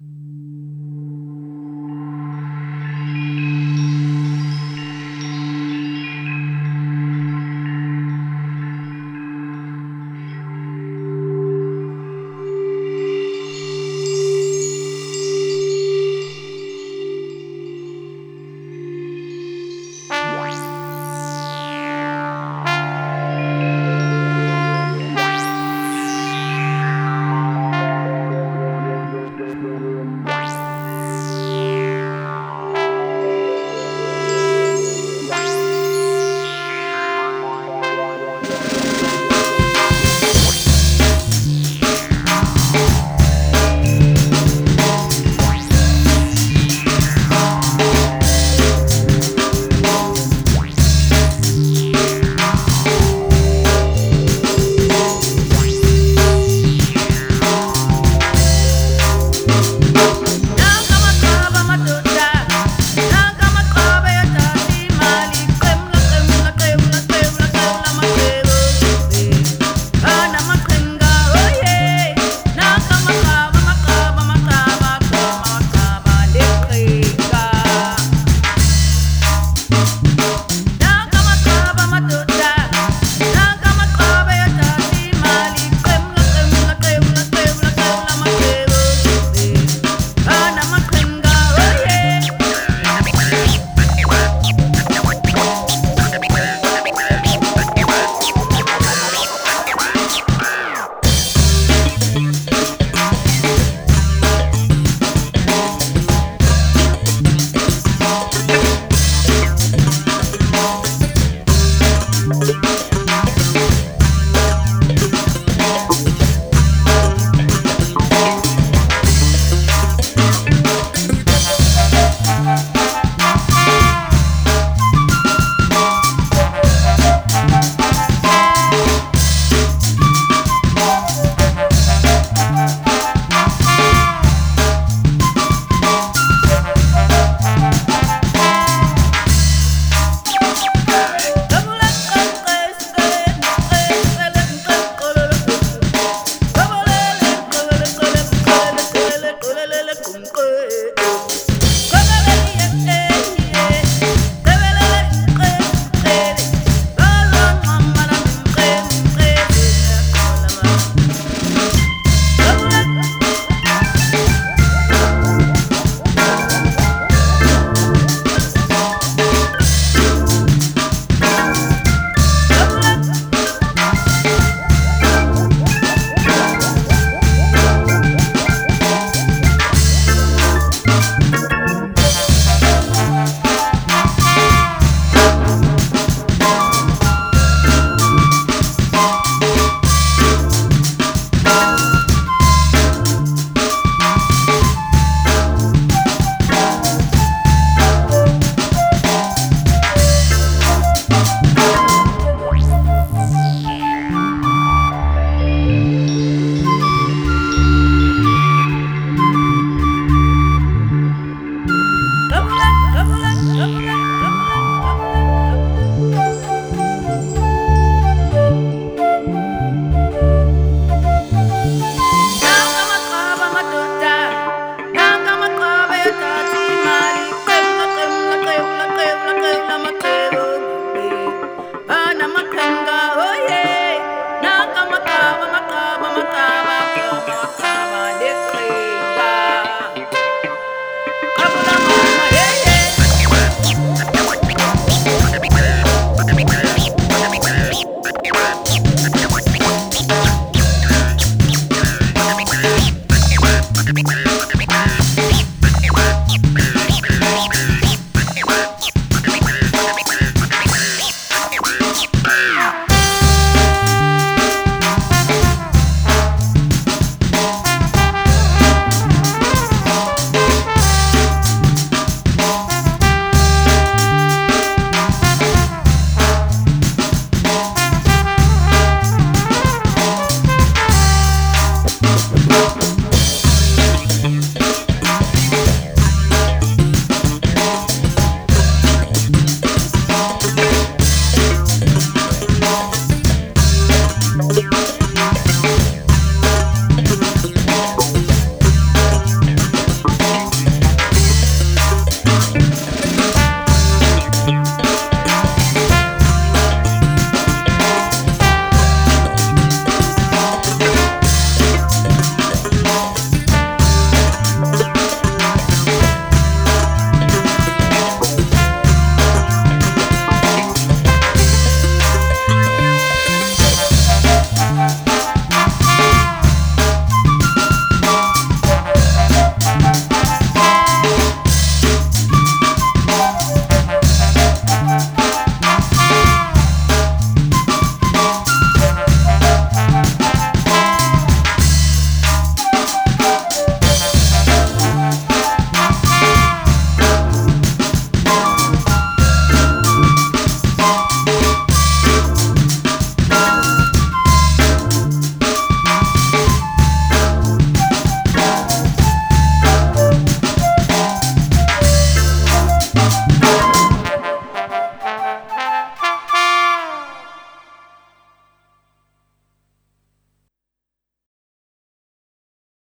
Bye.